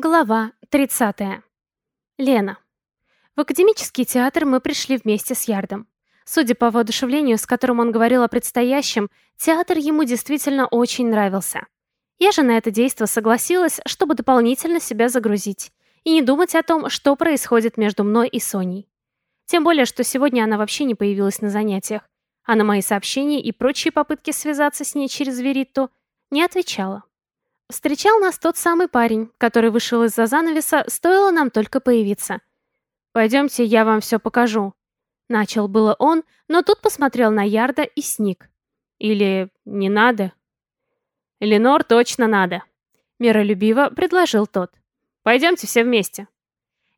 Глава 30. Лена. В академический театр мы пришли вместе с Ярдом. Судя по воодушевлению, с которым он говорил о предстоящем, театр ему действительно очень нравился. Я же на это действо согласилась, чтобы дополнительно себя загрузить и не думать о том, что происходит между мной и Соней. Тем более, что сегодня она вообще не появилась на занятиях, а на мои сообщения и прочие попытки связаться с ней через Веритту не отвечала. Встречал нас тот самый парень, который вышел из-за занавеса, стоило нам только появиться. «Пойдемте, я вам все покажу». Начал было он, но тут посмотрел на Ярда и сник. Или не надо? Ленор точно надо. Миролюбиво предложил тот. Пойдемте все вместе.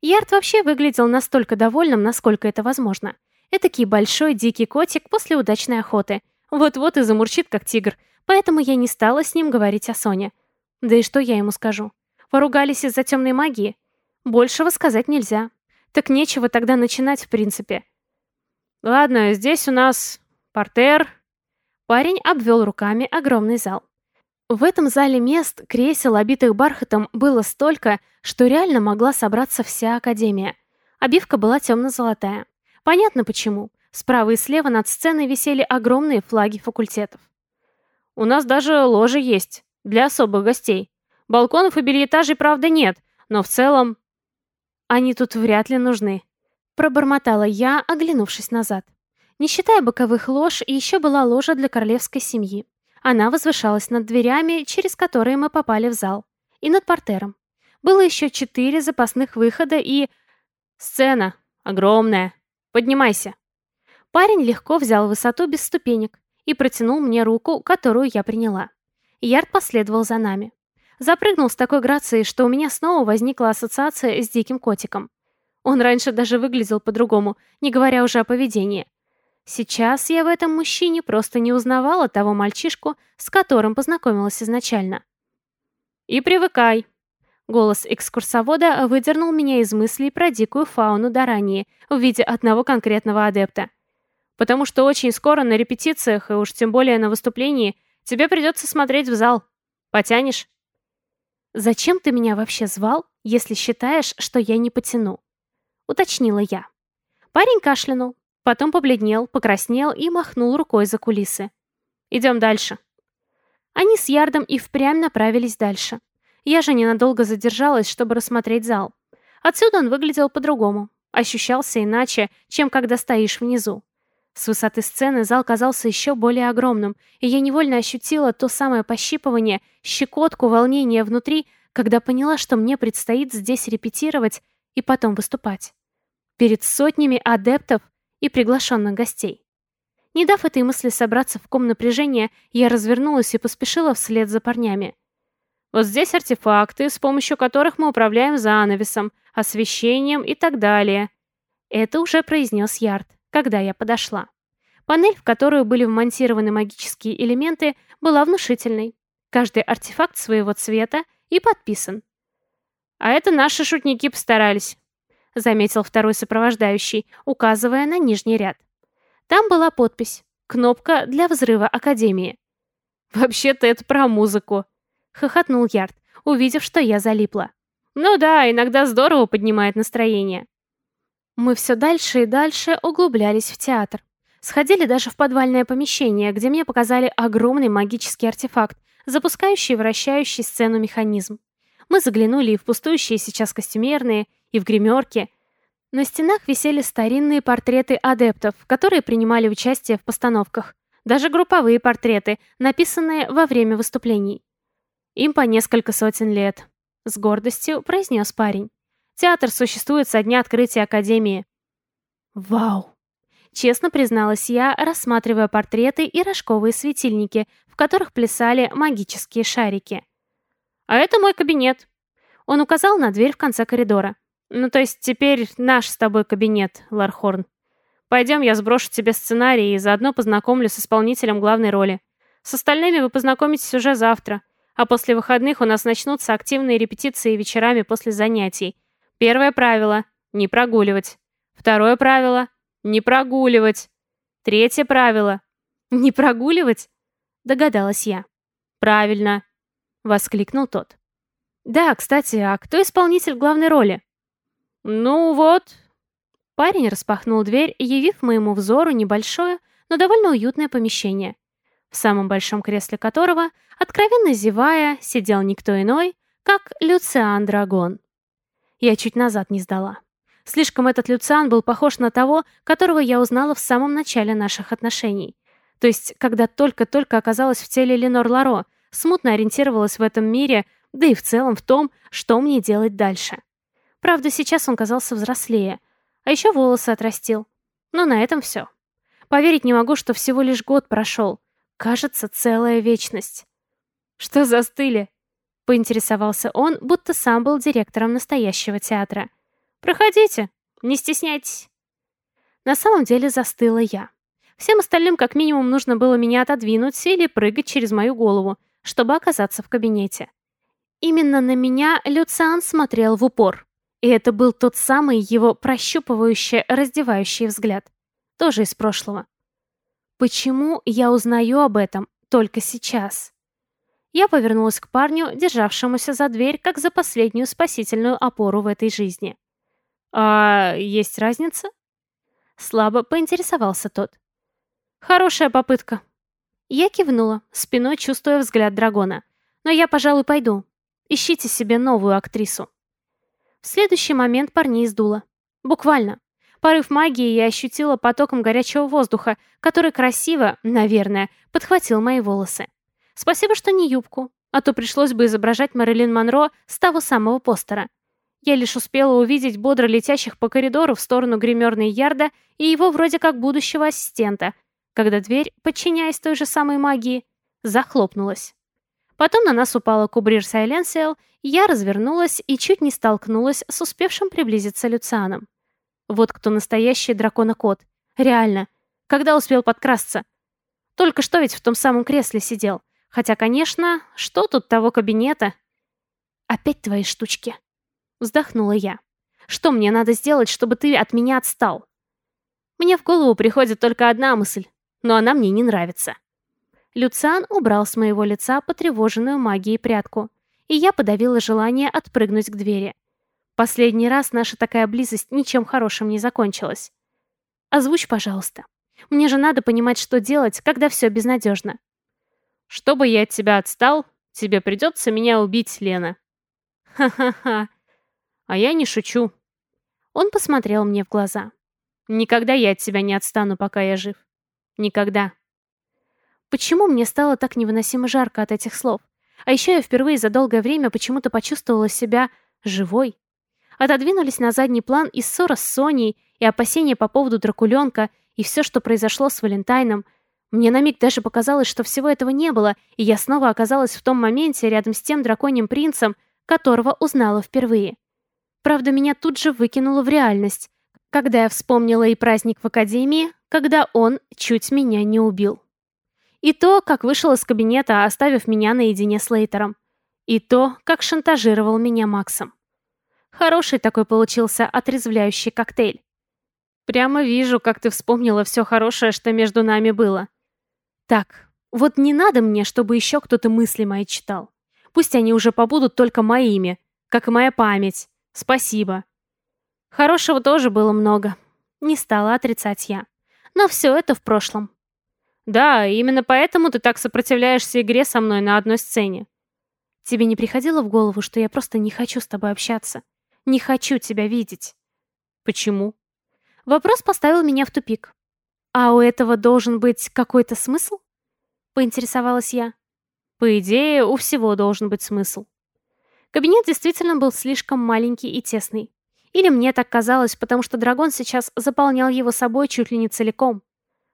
Ярд вообще выглядел настолько довольным, насколько это возможно. Этакий большой дикий котик после удачной охоты. Вот-вот и замурчит, как тигр. Поэтому я не стала с ним говорить о Соне. Да и что я ему скажу? Поругались из-за темной магии? Большего сказать нельзя. Так нечего тогда начинать, в принципе. Ладно, здесь у нас портер. Парень обвел руками огромный зал. В этом зале мест, кресел, обитых бархатом, было столько, что реально могла собраться вся Академия. Обивка была темно-золотая. Понятно почему. Справа и слева над сценой висели огромные флаги факультетов. «У нас даже ложи есть», для особых гостей. Балконов и бельетажей, правда, нет, но в целом... Они тут вряд ли нужны. Пробормотала я, оглянувшись назад. Не считая боковых лож, еще была ложа для королевской семьи. Она возвышалась над дверями, через которые мы попали в зал. И над портером. Было еще четыре запасных выхода и... Сцена. Огромная. Поднимайся. Парень легко взял высоту без ступенек и протянул мне руку, которую я приняла. Ярд последовал за нами. Запрыгнул с такой грацией, что у меня снова возникла ассоциация с диким котиком. Он раньше даже выглядел по-другому, не говоря уже о поведении. Сейчас я в этом мужчине просто не узнавала того мальчишку, с которым познакомилась изначально. «И привыкай!» Голос экскурсовода выдернул меня из мыслей про дикую фауну Дарании в виде одного конкретного адепта. Потому что очень скоро на репетициях, и уж тем более на выступлении, Тебе придется смотреть в зал. Потянешь?» «Зачем ты меня вообще звал, если считаешь, что я не потяну?» Уточнила я. Парень кашлянул, потом побледнел, покраснел и махнул рукой за кулисы. «Идем дальше». Они с Ярдом и впрямь направились дальше. Я же ненадолго задержалась, чтобы рассмотреть зал. Отсюда он выглядел по-другому, ощущался иначе, чем когда стоишь внизу. С высоты сцены зал казался еще более огромным, и я невольно ощутила то самое пощипывание, щекотку, волнение внутри, когда поняла, что мне предстоит здесь репетировать и потом выступать. Перед сотнями адептов и приглашенных гостей. Не дав этой мысли собраться в ком напряжения, я развернулась и поспешила вслед за парнями. Вот здесь артефакты, с помощью которых мы управляем занавесом, освещением и так далее. Это уже произнес Ярд когда я подошла. Панель, в которую были вмонтированы магические элементы, была внушительной. Каждый артефакт своего цвета и подписан. «А это наши шутники постарались», — заметил второй сопровождающий, указывая на нижний ряд. Там была подпись «Кнопка для взрыва Академии». «Вообще-то это про музыку», — хохотнул Ярд, увидев, что я залипла. «Ну да, иногда здорово поднимает настроение». Мы все дальше и дальше углублялись в театр. Сходили даже в подвальное помещение, где мне показали огромный магический артефакт, запускающий вращающий сцену механизм. Мы заглянули и в пустующие сейчас костюмерные, и в гримерки. На стенах висели старинные портреты адептов, которые принимали участие в постановках. Даже групповые портреты, написанные во время выступлений. Им по несколько сотен лет. С гордостью произнес парень. Театр существует со дня открытия Академии». «Вау!» Честно призналась я, рассматривая портреты и рожковые светильники, в которых плясали магические шарики. «А это мой кабинет». Он указал на дверь в конце коридора. «Ну, то есть теперь наш с тобой кабинет, Лархорн. Пойдем, я сброшу тебе сценарий и заодно познакомлю с исполнителем главной роли. С остальными вы познакомитесь уже завтра, а после выходных у нас начнутся активные репетиции вечерами после занятий, Первое правило – не прогуливать. Второе правило – не прогуливать. Третье правило – не прогуливать? Догадалась я. Правильно, воскликнул тот. Да, кстати, а кто исполнитель главной роли? Ну вот. Парень распахнул дверь, явив моему взору небольшое, но довольно уютное помещение, в самом большом кресле которого, откровенно зевая, сидел никто иной, как Люциан Драгон. Я чуть назад не сдала. Слишком этот Люциан был похож на того, которого я узнала в самом начале наших отношений. То есть, когда только-только оказалась в теле Ленор Ларо, смутно ориентировалась в этом мире, да и в целом в том, что мне делать дальше. Правда, сейчас он казался взрослее, а еще волосы отрастил. Но на этом все. Поверить не могу, что всего лишь год прошел. Кажется, целая вечность. «Что застыли?» — поинтересовался он, будто сам был директором настоящего театра. «Проходите, не стесняйтесь». На самом деле застыла я. Всем остальным как минимум нужно было меня отодвинуть или прыгать через мою голову, чтобы оказаться в кабинете. Именно на меня Люциан смотрел в упор. И это был тот самый его прощупывающий, раздевающий взгляд. Тоже из прошлого. Почему я узнаю об этом только сейчас? Я повернулась к парню, державшемуся за дверь, как за последнюю спасительную опору в этой жизни. «А есть разница?» Слабо поинтересовался тот. Хорошая попытка. Я кивнула, спиной чувствуя взгляд дракона. Но я, пожалуй, пойду. Ищите себе новую актрису. В следующий момент парней сдуло. Буквально. Порыв магии я ощутила потоком горячего воздуха, который красиво, наверное, подхватил мои волосы. Спасибо, что не юбку, а то пришлось бы изображать Мэрилин Монро с того самого постера. Я лишь успела увидеть бодро летящих по коридору в сторону гримерной ярда и его вроде как будущего ассистента — когда дверь, подчиняясь той же самой магии, захлопнулась. Потом на нас упала кубрир Сайленсиэл, я развернулась и чуть не столкнулась с успевшим приблизиться Люцианом. Вот кто настоящий дракона-кот. Реально. Когда успел подкрасться? Только что ведь в том самом кресле сидел. Хотя, конечно, что тут того кабинета? Опять твои штучки. Вздохнула я. Что мне надо сделать, чтобы ты от меня отстал? Мне в голову приходит только одна мысль но она мне не нравится. Люциан убрал с моего лица потревоженную магией прядку, и я подавила желание отпрыгнуть к двери. Последний раз наша такая близость ничем хорошим не закончилась. Озвучь, пожалуйста. Мне же надо понимать, что делать, когда все безнадежно. Чтобы я от тебя отстал, тебе придется меня убить, Лена. Ха-ха-ха. А я не шучу. Он посмотрел мне в глаза. Никогда я от тебя не отстану, пока я жив. Никогда. Почему мне стало так невыносимо жарко от этих слов? А еще я впервые за долгое время почему-то почувствовала себя живой. Отодвинулись на задний план и ссора с Соней, и опасения по поводу Дракуленка, и все, что произошло с Валентайном. Мне на миг даже показалось, что всего этого не было, и я снова оказалась в том моменте рядом с тем драконьим принцем, которого узнала впервые. Правда, меня тут же выкинуло в реальность, когда я вспомнила и праздник в академии, когда он чуть меня не убил. И то, как вышел из кабинета, оставив меня наедине с Лейтером. И то, как шантажировал меня Максом. Хороший такой получился отрезвляющий коктейль. Прямо вижу, как ты вспомнила все хорошее, что между нами было. Так, вот не надо мне, чтобы еще кто-то мысли мои читал. Пусть они уже побудут только моими, как и моя память. Спасибо. Хорошего тоже было много. Не стала отрицать я. Но все это в прошлом. Да, именно поэтому ты так сопротивляешься игре со мной на одной сцене. Тебе не приходило в голову, что я просто не хочу с тобой общаться? Не хочу тебя видеть. Почему? Вопрос поставил меня в тупик. А у этого должен быть какой-то смысл? Поинтересовалась я. По идее, у всего должен быть смысл. Кабинет действительно был слишком маленький и тесный. Или мне так казалось, потому что дракон сейчас заполнял его собой чуть ли не целиком.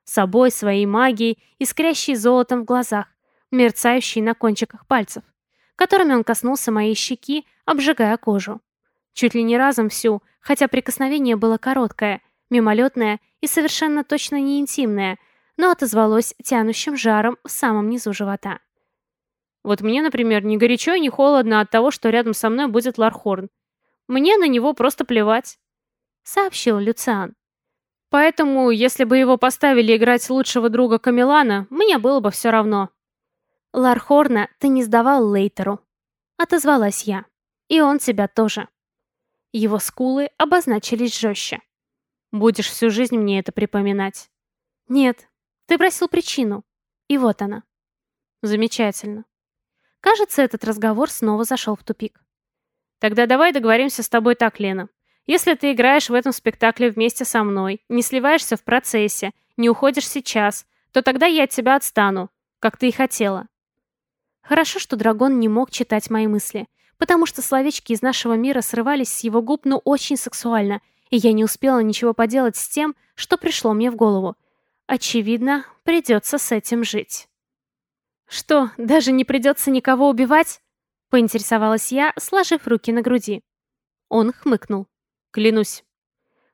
Собой, своей магией, искрящей золотом в глазах, мерцающей на кончиках пальцев, которыми он коснулся моей щеки, обжигая кожу. Чуть ли не разом всю, хотя прикосновение было короткое, мимолетное и совершенно точно не интимное, но отозвалось тянущим жаром в самом низу живота. Вот мне, например, ни горячо, ни холодно от того, что рядом со мной будет Лархорн, мне на него просто плевать», — сообщил Люциан. «Поэтому, если бы его поставили играть лучшего друга Камилана, мне было бы все равно». «Лархорна ты не сдавал Лейтеру», — отозвалась я. И он тебя тоже. Его скулы обозначились жестче. Будешь всю жизнь мне это припоминать. Нет, ты просил причину. И вот она. Замечательно. Кажется, этот разговор снова зашел в тупик. Тогда давай договоримся с тобой так, Лена. Если ты играешь в этом спектакле вместе со мной, не сливаешься в процессе, не уходишь сейчас, то тогда я от тебя отстану, как ты и хотела. Хорошо, что Драгон не мог читать мои мысли, потому что словечки из нашего мира срывались с его губ, ну очень сексуально, и я не успела ничего поделать с тем, что пришло мне в голову. Очевидно, придется с этим жить. «Что, даже не придется никого убивать?» — поинтересовалась я, сложив руки на груди. Он хмыкнул. «Клянусь».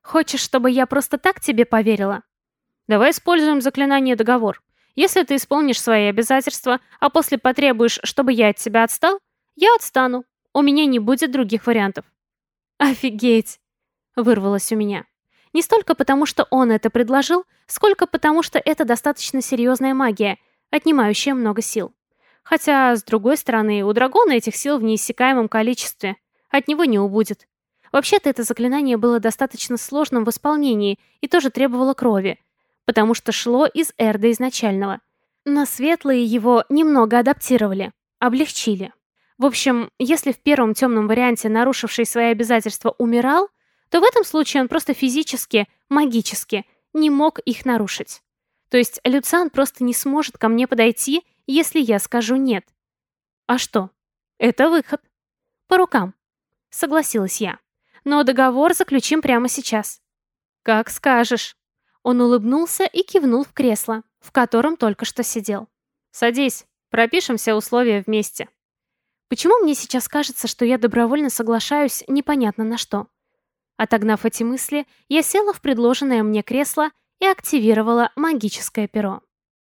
«Хочешь, чтобы я просто так тебе поверила?» «Давай используем заклинание «Договор». Если ты исполнишь свои обязательства, а после потребуешь, чтобы я от тебя отстал, я отстану. У меня не будет других вариантов». «Офигеть!» — вырвалось у меня. Не столько потому, что он это предложил, сколько потому, что это достаточно серьезная магия, отнимающая много сил. Хотя, с другой стороны, у дракона этих сил в неиссякаемом количестве. От него не убудет. Вообще-то это заклинание было достаточно сложным в исполнении и тоже требовало крови, потому что шло из Эрда изначального. Но светлые его немного адаптировали, облегчили. В общем, если в первом темном варианте нарушивший свои обязательства умирал, то в этом случае он просто физически, магически не мог их нарушить. То есть Люциан просто не сможет ко мне подойти, если я скажу «нет». А что? Это выход. По рукам. Согласилась я. Но договор заключим прямо сейчас. Как скажешь. Он улыбнулся и кивнул в кресло, в котором только что сидел. Садись, пропишем все условия вместе. Почему мне сейчас кажется, что я добровольно соглашаюсь непонятно на что? Отогнав эти мысли, я села в предложенное мне кресло и активировала магическое перо.